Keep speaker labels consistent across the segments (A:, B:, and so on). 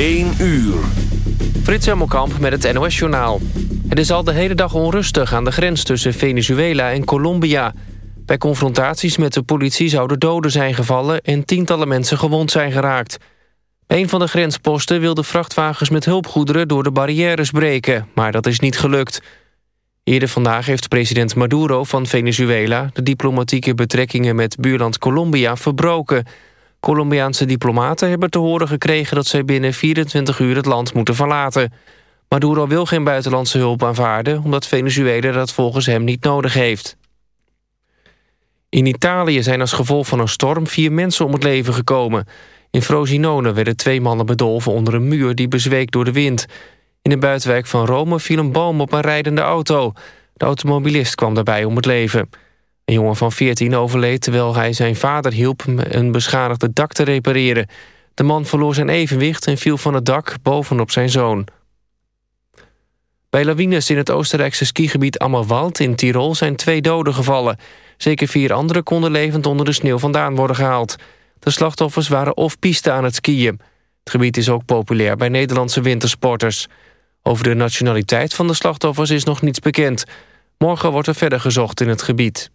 A: 1 uur.
B: Frits Hemelkamp met het NOS-journaal. Het is al de hele dag onrustig aan de grens tussen Venezuela en Colombia. Bij confrontaties met de politie zouden doden zijn gevallen... en tientallen mensen gewond zijn geraakt. Een van de grensposten wilden vrachtwagens met hulpgoederen... door de barrières breken, maar dat is niet gelukt. Eerder vandaag heeft president Maduro van Venezuela... de diplomatieke betrekkingen met buurland Colombia verbroken... Colombiaanse diplomaten hebben te horen gekregen dat zij binnen 24 uur het land moeten verlaten. Maduro wil geen buitenlandse hulp aanvaarden... omdat Venezuela dat volgens hem niet nodig heeft. In Italië zijn als gevolg van een storm vier mensen om het leven gekomen. In Frosinone werden twee mannen bedolven onder een muur die bezweek door de wind. In de buitenwijk van Rome viel een boom op een rijdende auto. De automobilist kwam daarbij om het leven. Een jongen van 14 overleed terwijl hij zijn vader hielp een beschadigde dak te repareren. De man verloor zijn evenwicht en viel van het dak bovenop zijn zoon. Bij lawines in het Oostenrijkse skigebied Ammerwald in Tirol zijn twee doden gevallen. Zeker vier anderen konden levend onder de sneeuw vandaan worden gehaald. De slachtoffers waren off-piste aan het skiën. Het gebied is ook populair bij Nederlandse wintersporters. Over de nationaliteit van de slachtoffers is nog niets bekend. Morgen wordt er verder gezocht in het gebied.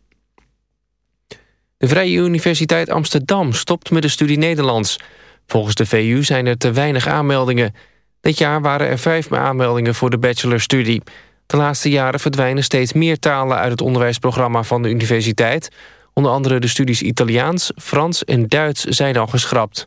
B: De Vrije Universiteit Amsterdam stopt met de studie Nederlands. Volgens de VU zijn er te weinig aanmeldingen. Dit jaar waren er vijf aanmeldingen voor de bachelorstudie. De laatste jaren verdwijnen steeds meer talen uit het onderwijsprogramma van de universiteit. Onder andere de studies Italiaans, Frans en Duits zijn al geschrapt.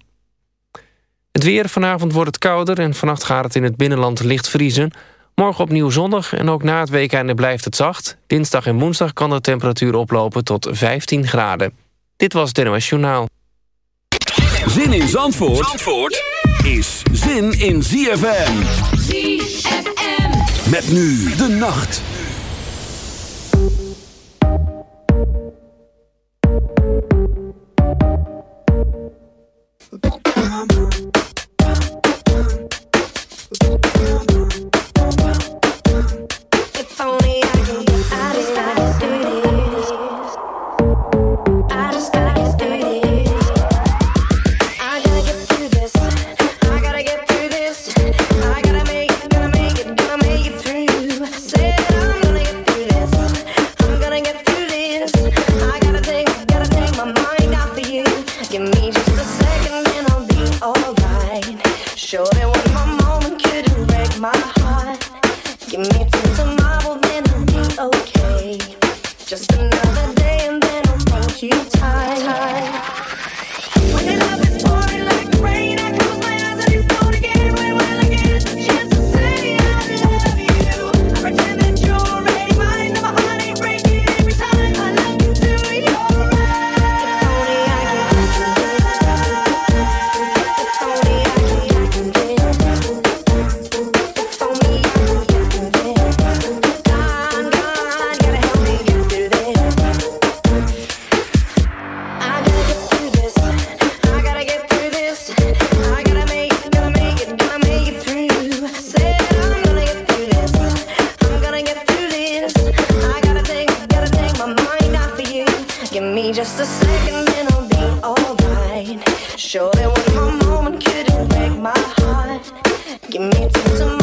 B: Het weer, vanavond wordt het kouder en vannacht gaat het in het binnenland licht vriezen. Morgen opnieuw zonnig en ook na het weekende blijft het zacht. Dinsdag en woensdag kan de temperatuur oplopen tot 15 graden. Dit was het NOS Journaal.
A: Zin in Zandvoort, Zandvoort is zin in ZFM. ZFM. Met nu de nacht.
C: Just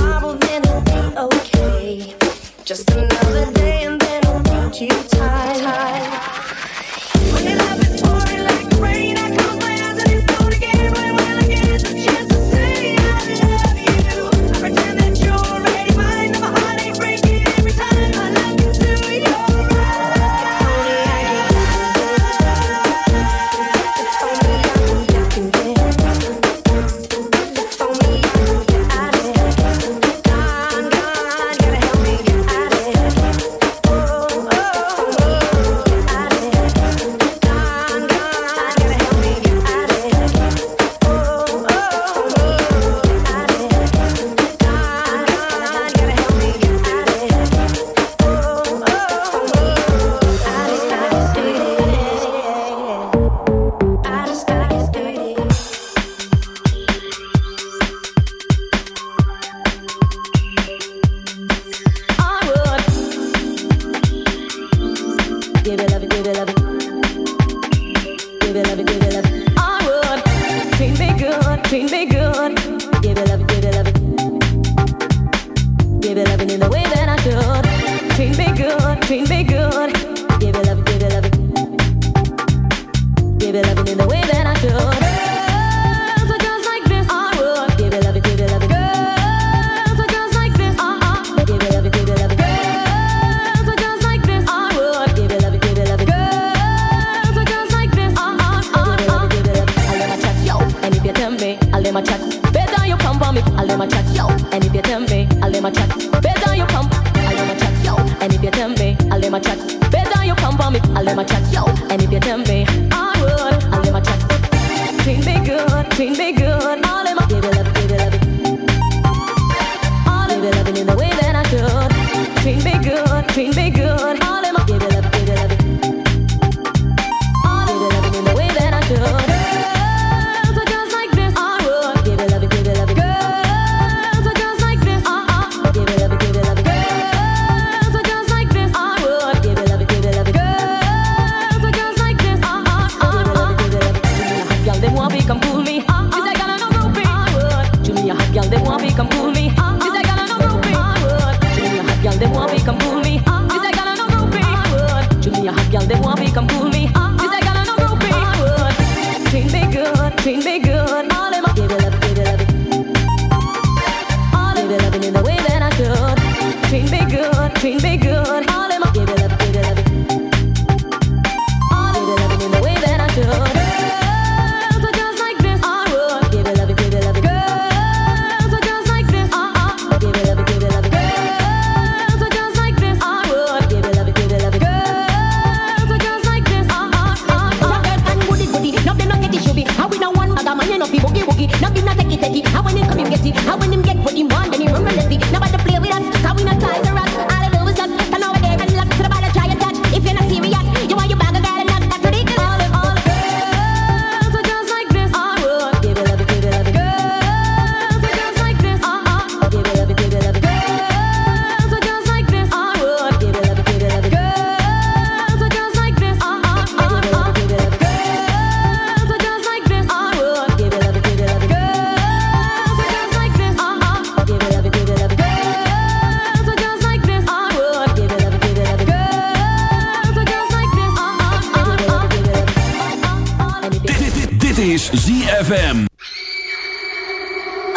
D: ZFM.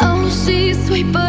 E: Oh, she's sweet but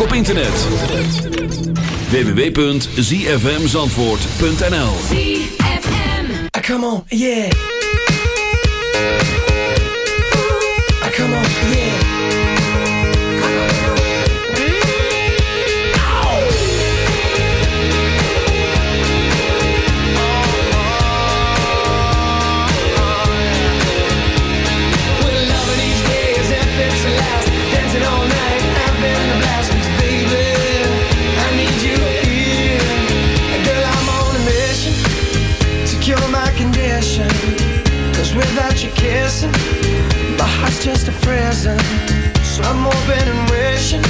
F: Ook op internet. www.zfmzandvoort.nl
G: Ah, come on, yeah.
H: So
I: I'm hoping and wishing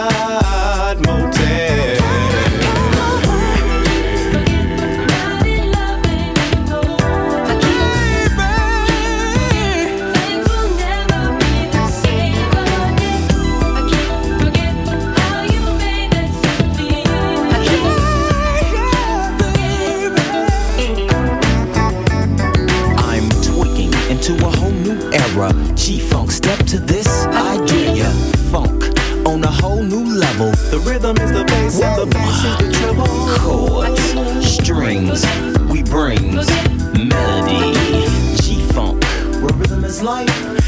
H: life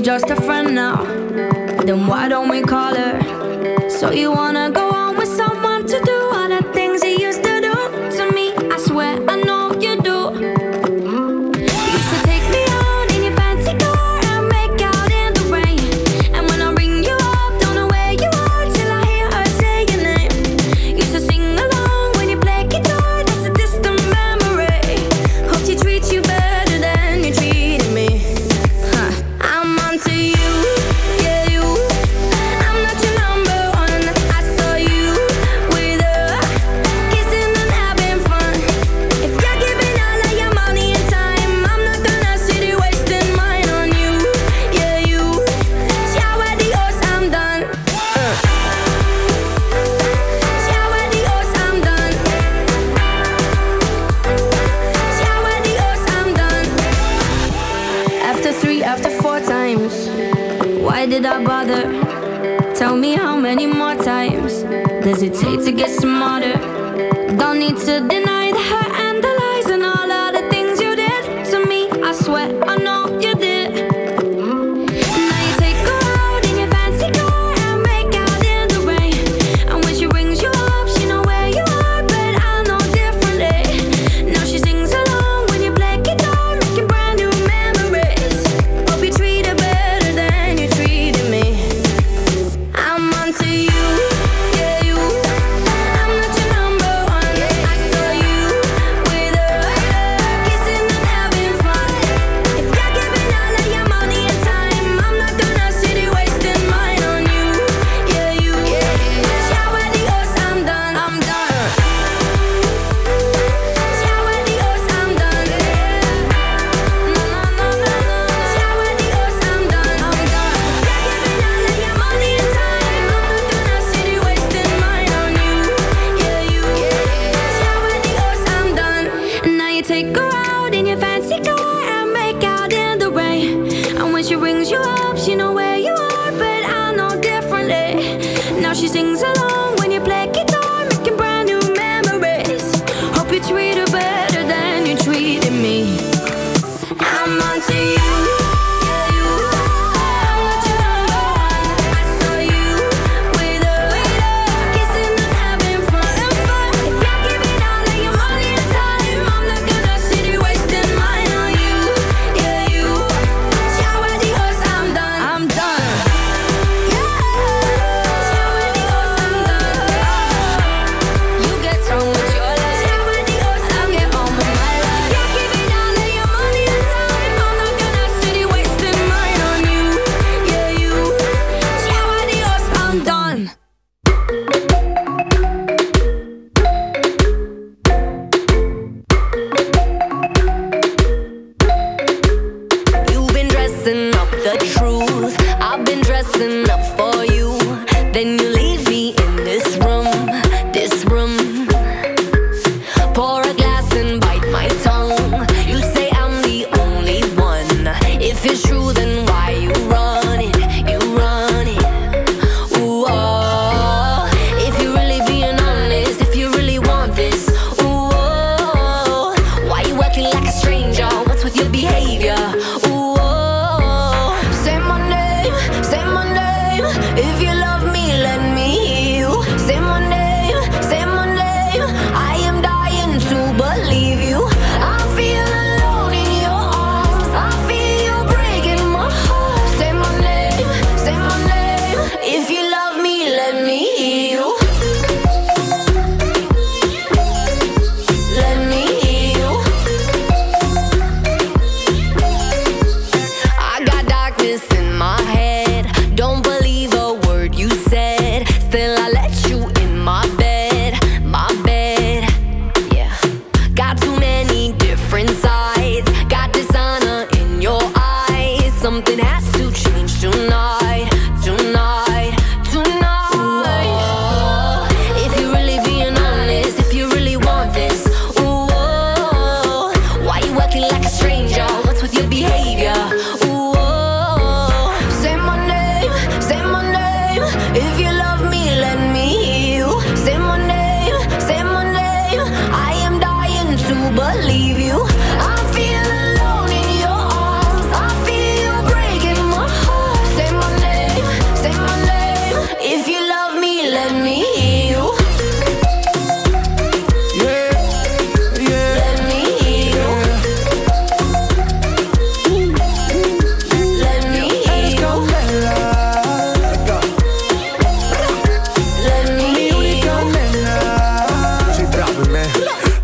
E: just a friend now.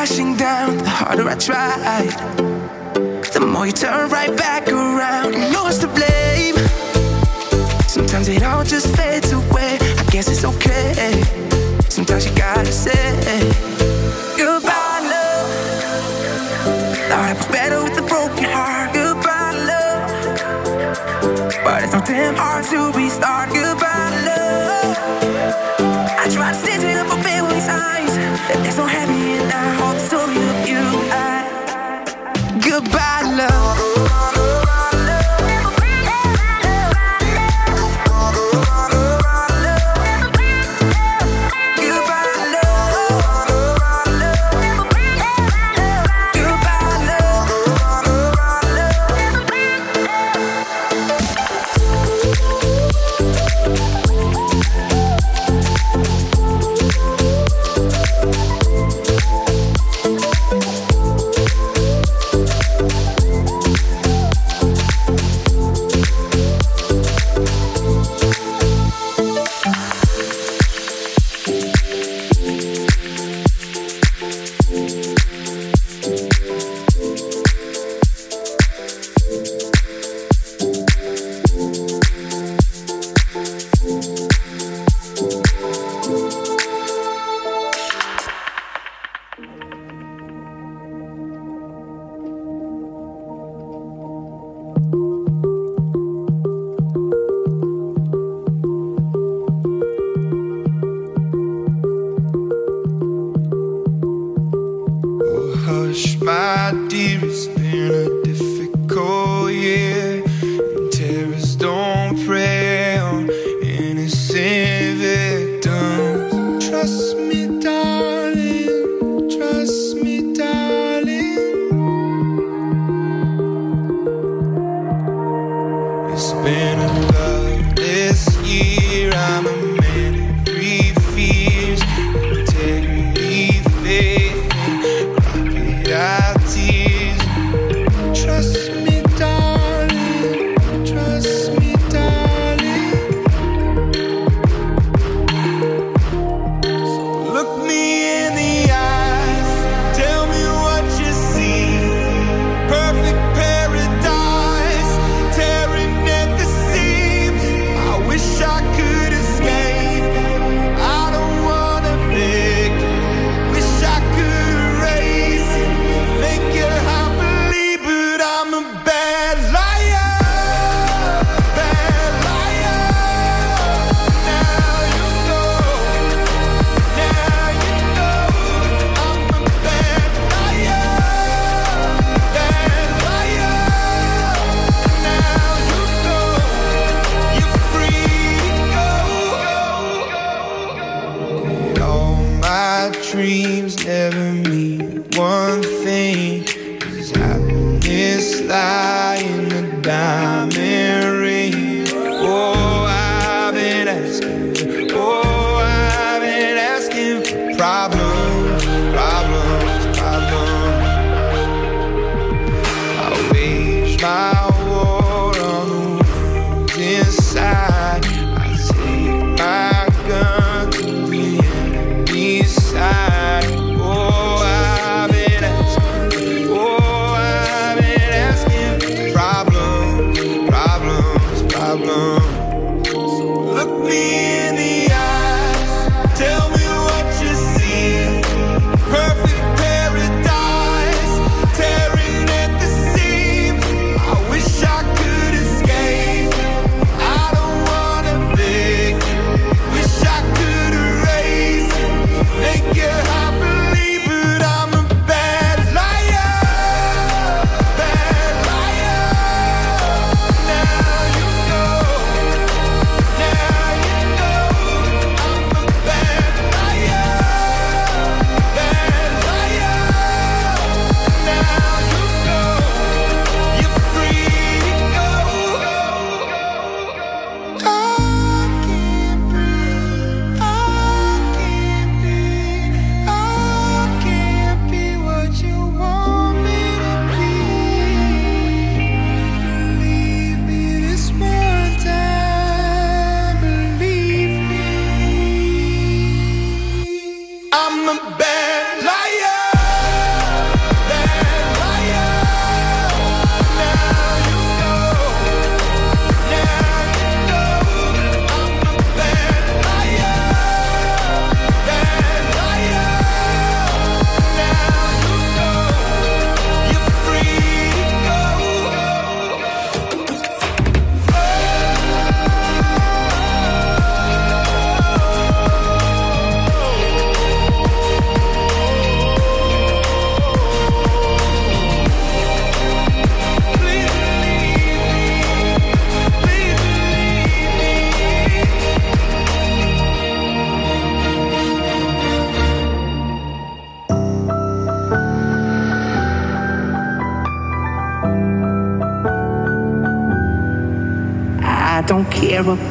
J: crashing down, the harder I tried. The more you turn right back around, and no one's to blame. Sometimes it all just fades away. I guess it's okay. Sometimes you gotta say goodbye, love. Thought I was better with a broken heart. Goodbye, love. But it's so damn hard to restart. Goodbye.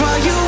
K: while you